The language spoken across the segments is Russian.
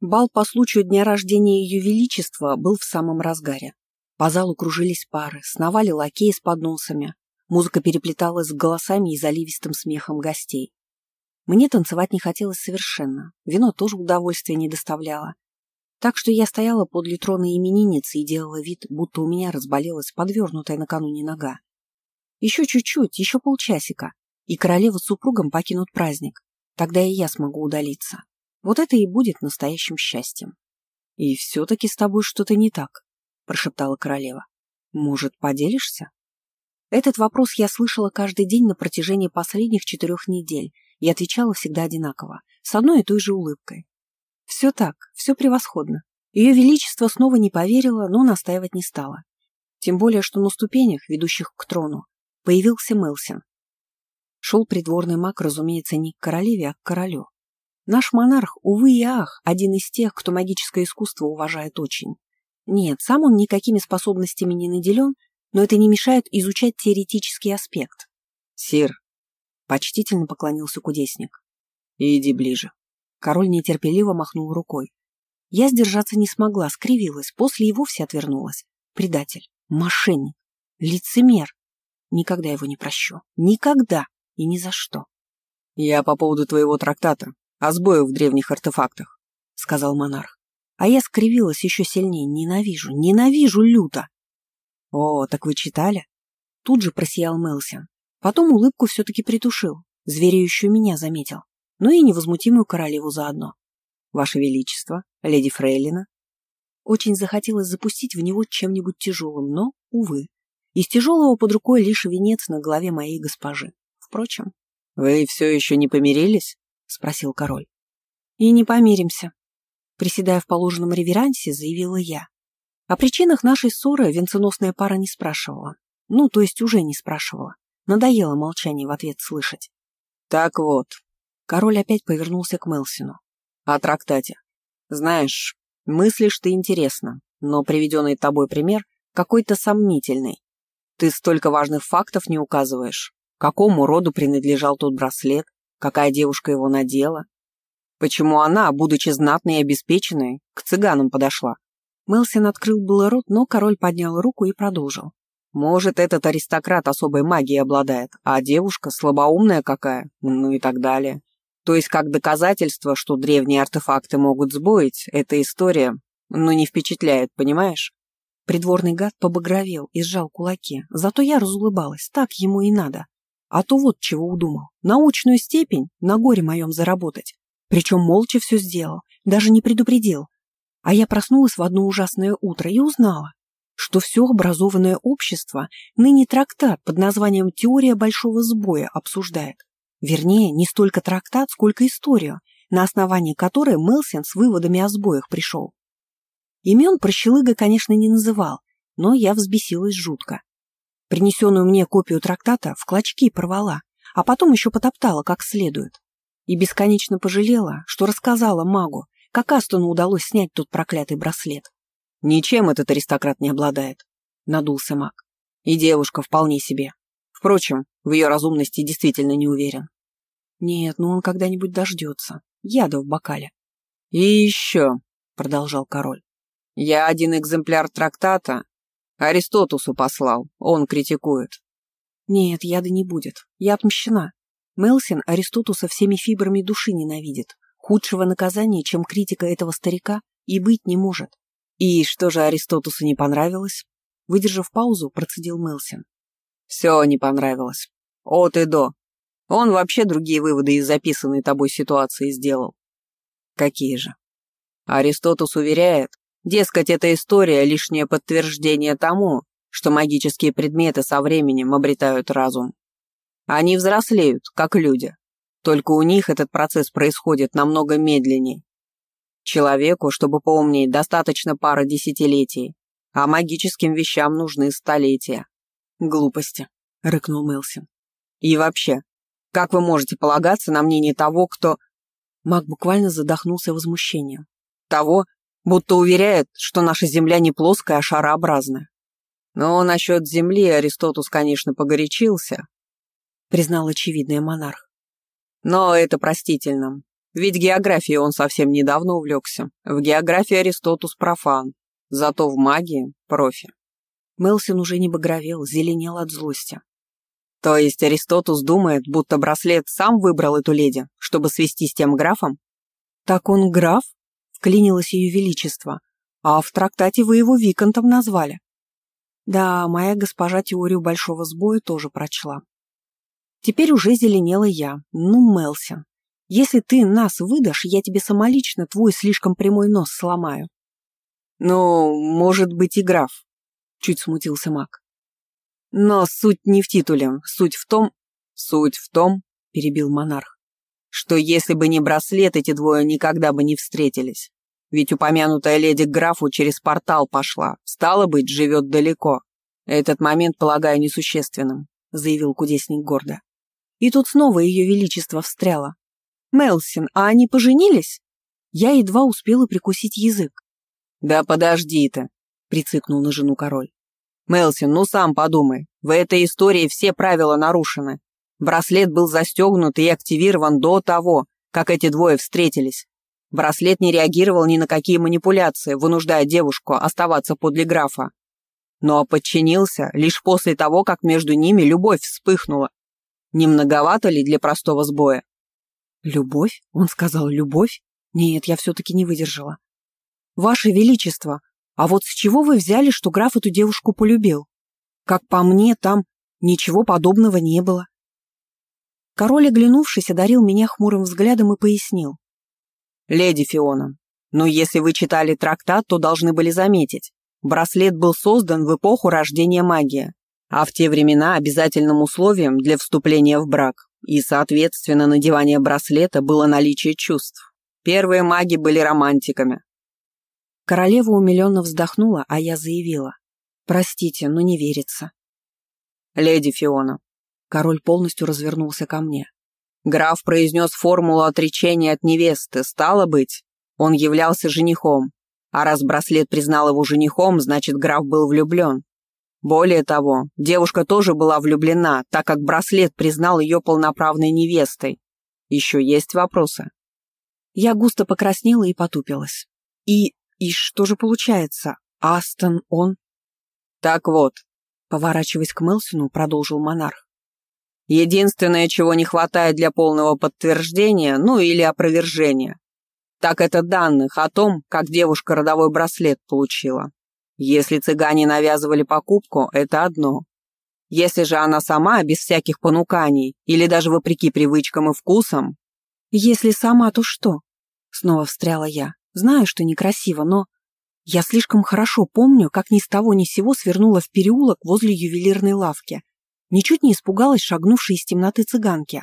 Бал по случаю дня рождения Ее Величества был в самом разгаре. По залу кружились пары, сновали лакеи с подносами. Музыка переплеталась с голосами и заливистым смехом гостей. Мне танцевать не хотелось совершенно, вино тоже удовольствия не доставляло. Так что я стояла подле трона именинницы и делала вид, будто у меня разболелась подвернутая накануне нога. Еще чуть-чуть, еще полчасика, и королева с супругом покинут праздник. Тогда и я смогу удалиться. Вот это и будет настоящим счастьем. «И все-таки с тобой что-то не так», — прошептала королева. «Может, поделишься?» Этот вопрос я слышала каждый день на протяжении последних четырех недель и отвечала всегда одинаково, с одной и той же улыбкой. Все так, все превосходно. Ее Величество снова не поверила, но настаивать не стала. Тем более, что на ступенях, ведущих к трону, появился Мелсин. Шел придворный маг, разумеется, не к королеве, а к королю. Наш монарх, увы и ах, один из тех, кто магическое искусство уважает очень. Нет, сам он никакими способностями не наделен, но это не мешает изучать теоретический аспект. «Сир», — почтительно поклонился кудесник, — «иди ближе». Король нетерпеливо махнул рукой. Я сдержаться не смогла, скривилась, после и вовсе отвернулась. Предатель, мошенник, лицемер. Никогда его не прощу. Никогда и ни за что. «Я по поводу твоего трактата о сбоях в древних артефактах», — сказал монарх. А я скривилась еще сильнее. Ненавижу, ненавижу люто. «О, так вы читали?» Тут же просиял Мелсин. Потом улыбку все-таки притушил. Звереющую меня заметил. Ну и невозмутимую королеву заодно. «Ваше Величество, леди Фрейлина». Очень захотелось запустить в него чем-нибудь тяжелым, но, увы. Из тяжелого под рукой лишь венец на голове моей госпожи. Впрочем... «Вы все еще не помирились?» — спросил король. «И не помиримся», — приседая в положенном реверансе, заявила я. О причинах нашей ссоры венценосная пара не спрашивала. Ну, то есть уже не спрашивала. Надоело молчание в ответ слышать. «Так вот», — король опять повернулся к Мелсину. «О трактате. Знаешь, мыслишь ты интересно, но приведенный тобой пример какой-то сомнительный. Ты столько важных фактов не указываешь какому роду принадлежал тот браслет, какая девушка его надела, почему она, будучи знатной и обеспеченной, к цыганам подошла. Мелсин открыл было рот, но король поднял руку и продолжил. Может, этот аристократ особой магией обладает, а девушка слабоумная какая, ну и так далее. То есть, как доказательство, что древние артефакты могут сбоить, эта история, ну, не впечатляет, понимаешь? Придворный гад побагровел и сжал кулаки, зато я разулыбалась, так ему и надо. А то вот чего удумал. Научную степень на горе моем заработать. Причем молча все сделал, даже не предупредил. А я проснулась в одно ужасное утро и узнала, что все образованное общество ныне трактат под названием «Теория большого сбоя» обсуждает. Вернее, не столько трактат, сколько историю, на основании которой Мелсин с выводами о сбоях пришел. Имен прощелыга, конечно, не называл, но я взбесилась жутко. Принесенную мне копию трактата в клочки порвала, а потом еще потоптала как следует. И бесконечно пожалела, что рассказала магу, как Астону удалось снять тот проклятый браслет. «Ничем этот аристократ не обладает», — надулся маг. «И девушка вполне себе. Впрочем, в ее разумности действительно не уверен». «Нет, ну он когда-нибудь дождется. Яда в бокале». «И еще», — продолжал король, — «я один экземпляр трактата Аристотусу послал, он критикует. Нет, яда не будет. Я отмщена. Мелсин Аристотуса всеми фибрами души ненавидит. Худшего наказания, чем критика этого старика, и быть не может. И что же Аристотусу не понравилось? Выдержав паузу, процедил Мелсин. Все не понравилось. От и до. Он вообще другие выводы из записанной тобой ситуации сделал. Какие же? Аристотус уверяет, Дескать, эта история — лишнее подтверждение тому, что магические предметы со временем обретают разум. Они взрослеют, как люди, только у них этот процесс происходит намного медленнее. Человеку, чтобы поумнеть, достаточно пары десятилетий, а магическим вещам нужны столетия. Глупости, — рыкнул Мелсин. И вообще, как вы можете полагаться на мнение того, кто... Маг буквально задохнулся возмущением. Того, будто уверяет, что наша Земля не плоская, а шарообразная. Но насчет Земли Аристотус, конечно, погорячился, признал очевидный монарх. Но это простительно. Ведь географией он совсем недавно увлекся. В географии Аристотус профан, зато в магии профи. Мелсин уже не багровел, зеленел от злости. То есть Аристотус думает, будто браслет сам выбрал эту леди, чтобы свести с тем графом? Так он граф? Вклинилось ее величество. А в трактате вы его Виконтом назвали. Да, моя госпожа теорию большого сбоя тоже прочла. Теперь уже зеленела я. Ну, Мелсин, если ты нас выдашь, я тебе самолично твой слишком прямой нос сломаю. Ну, может быть и граф, чуть смутился маг. Но суть не в титуле, суть в том... Суть в том, перебил монарх, что если бы не браслет, эти двое никогда бы не встретились. Ведь упомянутая леди к графу через портал пошла, стало быть, живет далеко. Этот момент полагаю несущественным, заявил кудесник гордо. И тут снова ее величество встряло. Мелсин, а они поженились? Я едва успела прикусить язык. Да подожди ты, прицикнул на жену король. Мелсин, ну сам подумай, в этой истории все правила нарушены. Браслет был застегнут и активирован до того, как эти двое встретились. Браслет не реагировал ни на какие манипуляции, вынуждая девушку оставаться подле графа. Но подчинился лишь после того, как между ними любовь вспыхнула. Не многовато ли для простого сбоя? «Любовь?» — он сказал «любовь?» Нет, я все-таки не выдержала. «Ваше Величество, а вот с чего вы взяли, что граф эту девушку полюбил? Как по мне, там ничего подобного не было». Король, оглянувшись, одарил меня хмурым взглядом и пояснил. «Леди Фиона, ну если вы читали трактат, то должны были заметить. Браслет был создан в эпоху рождения магии, а в те времена обязательным условием для вступления в брак и, соответственно, надевание браслета было наличие чувств. Первые маги были романтиками. Королева умиленно вздохнула, а я заявила. «Простите, но не верится». «Леди Фиона». Король полностью развернулся ко мне. Граф произнес формулу отречения от невесты. Стало быть, он являлся женихом. А раз браслет признал его женихом, значит, граф был влюблен. Более того, девушка тоже была влюблена, так как браслет признал ее полноправной невестой. Еще есть вопросы?» Я густо покраснела и потупилась. «И... и что же получается? Астон, он...» «Так вот», — поворачиваясь к Мелсину, продолжил монарх. «Единственное, чего не хватает для полного подтверждения, ну или опровержения, так это данных о том, как девушка родовой браслет получила. Если цыгане навязывали покупку, это одно. Если же она сама, без всяких понуканий, или даже вопреки привычкам и вкусам... Если сама, то что? Снова встряла я. Знаю, что некрасиво, но... Я слишком хорошо помню, как ни с того ни сего свернула в переулок возле ювелирной лавки. Ничуть не испугалась шагнувшей из темноты цыганки.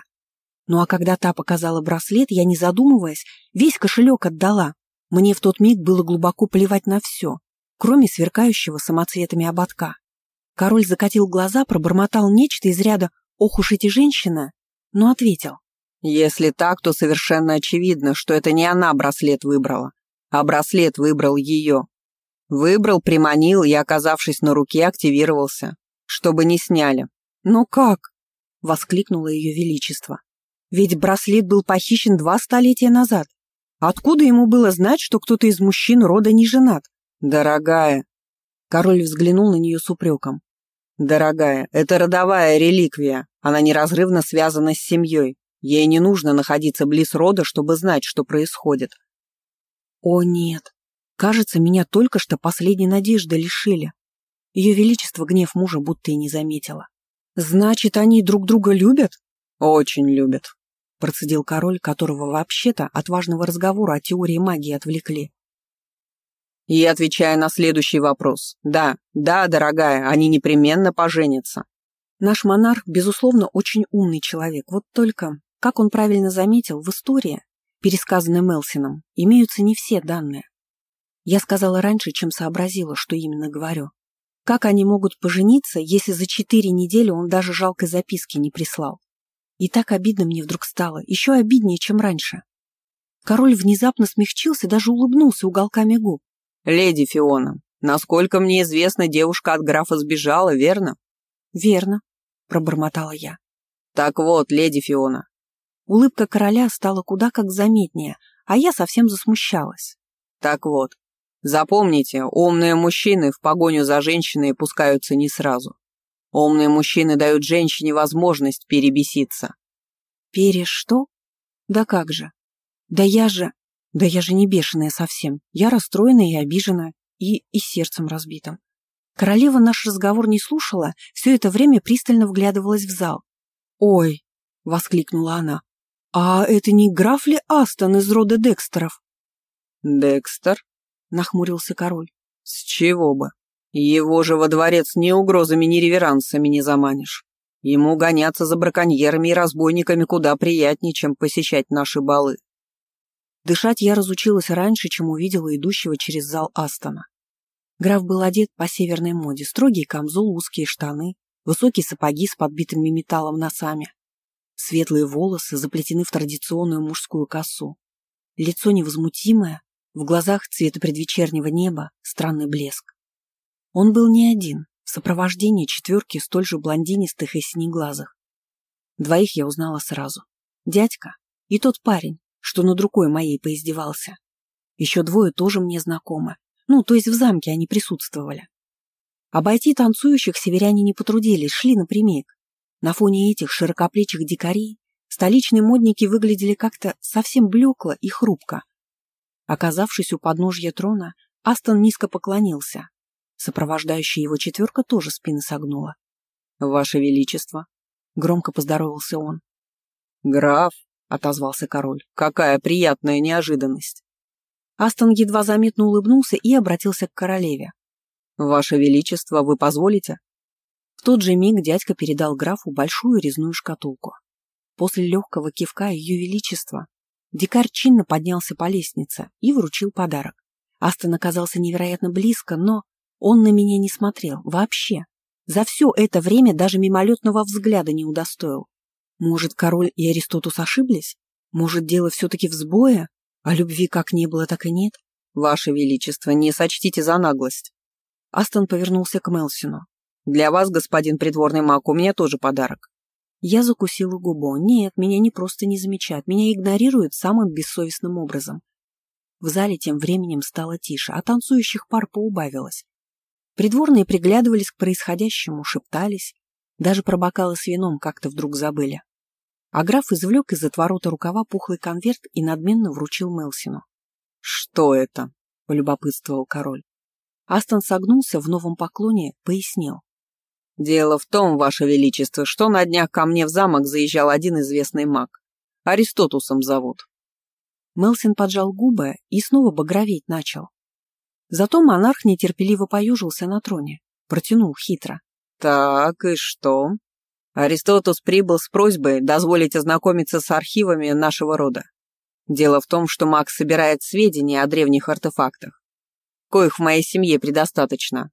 Ну а когда та показала браслет, я, не задумываясь, весь кошелек отдала. Мне в тот миг было глубоко плевать на все кроме сверкающего самоцветами ободка. Король закатил глаза, пробормотал нечто из ряда «Ох уж эти женщины!», но ответил. «Если так, то совершенно очевидно, что это не она браслет выбрала, а браслет выбрал ее. Выбрал, приманил и, оказавшись на руке, активировался, чтобы не сняли». «Но как?» — воскликнуло ее величество. «Ведь браслет был похищен два столетия назад. Откуда ему было знать, что кто-то из мужчин рода не женат? «Дорогая!» Король взглянул на нее с упреком. «Дорогая, это родовая реликвия. Она неразрывно связана с семьей. Ей не нужно находиться близ рода, чтобы знать, что происходит». «О, нет. Кажется, меня только что последней надежды лишили». Ее Величество гнев мужа будто и не заметила. «Значит, они друг друга любят?» «Очень любят», — процедил король, которого вообще-то от важного разговора о теории магии отвлекли. И отвечая на следующий вопрос. Да, да, дорогая, они непременно поженятся. Наш монарх, безусловно, очень умный человек. Вот только, как он правильно заметил, в истории, пересказанной Мелсином, имеются не все данные. Я сказала раньше, чем сообразила, что именно говорю. Как они могут пожениться, если за четыре недели он даже жалкой записки не прислал? И так обидно мне вдруг стало, еще обиднее, чем раньше. Король внезапно смягчился, даже улыбнулся уголками губ. «Леди Фиона, насколько мне известно, девушка от графа сбежала, верно?» «Верно», — пробормотала я. «Так вот, леди Фиона, Улыбка короля стала куда как заметнее, а я совсем засмущалась. Так вот, запомните, умные мужчины в погоню за женщиной пускаются не сразу. Умные мужчины дают женщине возможность перебеситься. Пере что? Да как же? Да я же... Да я же не бешеная совсем. Я расстроена и обижена, и, и сердцем разбитым. Королева наш разговор не слушала, все это время пристально вглядывалась в зал. «Ой!» — воскликнула она. «А это не граф ли Астон из рода Декстеров?» «Декстер?» — нахмурился король. «С чего бы? Его же во дворец ни угрозами, ни реверансами не заманишь. Ему гоняться за браконьерами и разбойниками куда приятнее, чем посещать наши балы». Дышать я разучилась раньше, чем увидела идущего через зал Астона. Граф был одет по северной моде, строгий камзол, узкие штаны, высокие сапоги с подбитыми металлом носами. Светлые волосы заплетены в традиционную мужскую косу. Лицо невозмутимое, в глазах цвета предвечернего неба странный блеск. Он был не один, в сопровождении четверки столь же блондинистых и синеглазых. Двоих я узнала сразу. Дядька и тот парень, что над рукой моей поиздевался. Еще двое тоже мне знакомы, ну, то есть в замке они присутствовали. Обойти танцующих северяне не потрудились, шли напрямик. На фоне этих широкоплечих дикарей столичные модники выглядели как-то совсем блекло и хрупко. Оказавшись у подножья трона, Астон низко поклонился. Сопровождающая его четверка тоже спины согнула. «Ваше Величество!» — громко поздоровался он. «Граф!» — отозвался король. «Какая приятная неожиданность!» Астон едва заметно улыбнулся и обратился к королеве. «Ваше Величество, вы позволите?» В тот же миг дядька передал графу большую резную шкатулку. После легкого кивка Ее Величества дикарь чинно поднялся по лестнице и вручил подарок. Астон оказался невероятно близко, но он на меня не смотрел вообще. За все это время даже мимолетного взгляда не удостоил. Может, король и Аристотус ошиблись? Может, дело все-таки в сбое? А любви как не было, так и нет. Ваше Величество, не сочтите за наглость. Астон повернулся к Мелсину. Для вас, господин придворный маг, у меня тоже подарок. Я закусила губу. Нет, меня не просто не замечают, меня игнорируют самым бессовестным образом. В зале тем временем стало тише, а танцующих пар поубавилось. Придворные приглядывались к происходящему, шептались, даже про бокалы с вином как-то вдруг забыли. А граф извлек из отворота рукава пухлый конверт и надменно вручил Мелсину. «Что это?» — полюбопытствовал король. Астон согнулся в новом поклоне, пояснил. «Дело в том, Ваше Величество, что на днях ко мне в замок заезжал один известный маг. Аристотусом зовут». Мелсин поджал губы и снова багроветь начал. Зато монарх нетерпеливо поюжился на троне, протянул хитро. «Так и что?» Аристотус прибыл с просьбой дозволить ознакомиться с архивами нашего рода. Дело в том, что маг собирает сведения о древних артефактах, коих в моей семье предостаточно.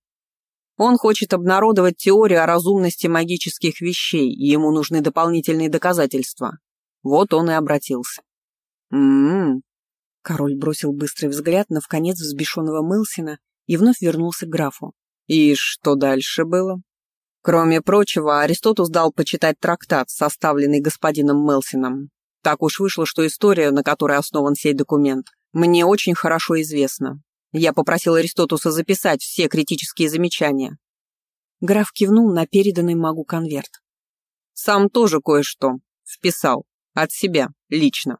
Он хочет обнародовать теорию о разумности магических вещей, и ему нужны дополнительные доказательства. Вот он и обратился. «М-м-м». Король бросил быстрый взгляд на вконец взбешенного Мылсина и вновь вернулся к графу. «И что дальше было?» Кроме прочего, Аристотус дал почитать трактат, составленный господином Мелсином. Так уж вышло, что история, на которой основан сей документ, мне очень хорошо известна. Я попросил Аристотуса записать все критические замечания. Граф кивнул на переданный магу конверт. Сам тоже кое-что вписал. От себя, лично.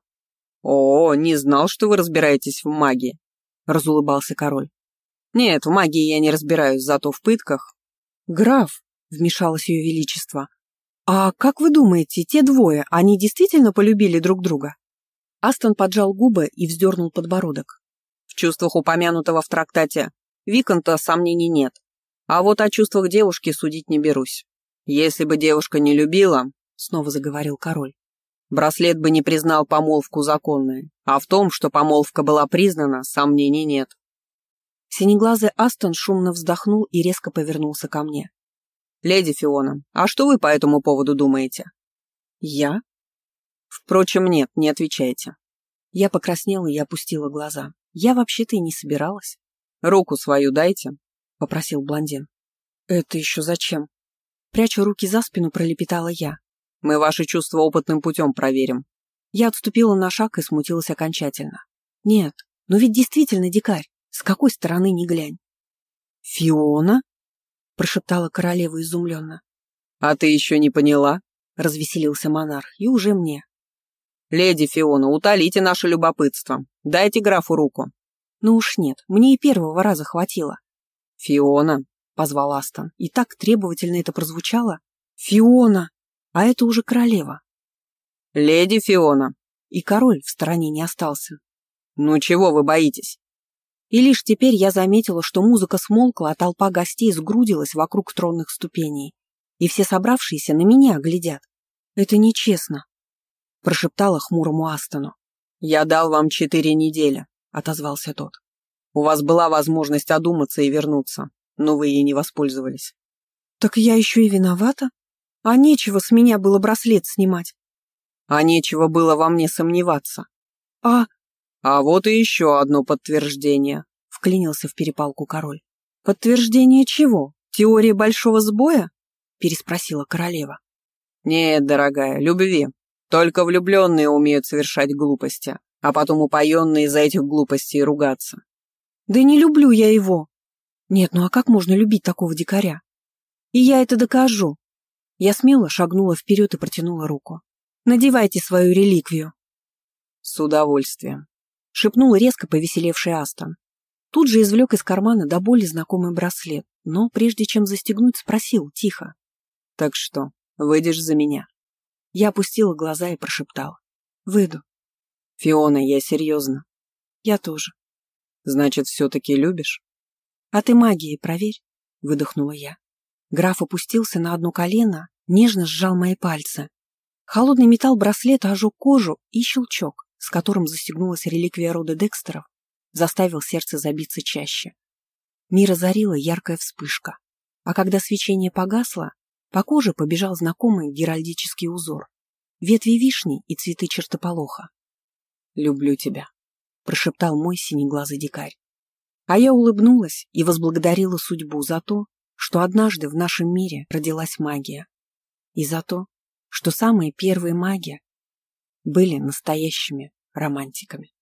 «О, не знал, что вы разбираетесь в магии», — разулыбался король. «Нет, в магии я не разбираюсь, зато в пытках». «Граф», вмешалось ее величество. «А как вы думаете, те двое, они действительно полюбили друг друга?» Астон поджал губы и вздернул подбородок. «В чувствах упомянутого в трактате Виконта сомнений нет. А вот о чувствах девушки судить не берусь. Если бы девушка не любила, — снова заговорил король, — браслет бы не признал помолвку законной, а в том, что помолвка была признана, сомнений нет». Синеглазый Астон шумно вздохнул и резко повернулся ко мне. «Леди Фиона, а что вы по этому поводу думаете?» «Я?» «Впрочем, нет, не отвечайте». Я покраснела и опустила глаза. Я вообще-то и не собиралась. «Руку свою дайте», — попросил блондин. «Это еще зачем?» Прячу руки за спину, пролепетала я. «Мы ваши чувства опытным путем проверим. Я отступила на шаг и смутилась окончательно. Нет, но ведь действительно дикарь, с какой стороны ни глянь. «Фиона?» — прошептала королева изумленно. «А ты еще не поняла?» — развеселился монарх, и уже мне. «Леди Фиона, утолите наше любопытство. Дайте графу руку». «Ну уж нет, мне и первого раза хватило». «Фиона», — позвал Астон, и так требовательно это прозвучало. «Фиона!» А это уже королева. «Леди Фиона!» И король в стороне не остался. «Ну чего вы боитесь?» И лишь теперь я заметила, что музыка смолкла, а толпа гостей сгрудилась вокруг тронных ступеней. И все собравшиеся на меня глядят. Это нечестно, — прошептала хмурому Астону. «Я дал вам четыре недели», — отозвался тот. «У вас была возможность одуматься и вернуться, но вы ей не воспользовались». «Так я еще и виновата?» А нечего с меня было браслет снимать. А нечего было во мне сомневаться. А... А вот и еще одно подтверждение, вклинился в перепалку король. Подтверждение чего? Теория большого сбоя? Переспросила королева. Нет, дорогая, любви. Только влюбленные умеют совершать глупости, а потом упоенные из-за этих глупостей ругаться. Да не люблю я его. Нет, ну а как можно любить такого дикаря? И я это докажу. Я смело шагнула вперед и протянула руку. «Надевайте свою реликвию». «С удовольствием», — шепнул резко повеселевший Астон. Тут же извлек из кармана до боли знакомый браслет, но прежде чем застегнуть, спросил тихо. «Так что, выйдешь за меня?» Я опустила глаза и прошептала. «Выйду». «Фиона, я серьезно». «Я тоже». «Значит, все-таки любишь?» «А ты магией проверь», — выдохнула я. Граф опустился на одно колено, нежно сжал мои пальцы. Холодный металл браслета ожег кожу, и щелчок, с которым застегнулась реликвия рода Декстеров, заставил сердце забиться чаще. Мир озарила яркая вспышка, а когда свечение погасло, по коже побежал знакомый геральдический узор. Ветви вишни и цветы чертополоха. «Люблю тебя», — прошептал мой синеглазый дикарь. А я улыбнулась и возблагодарила судьбу за то, что однажды в нашем мире родилась магия. И за то, что самые первые маги были настоящими романтиками.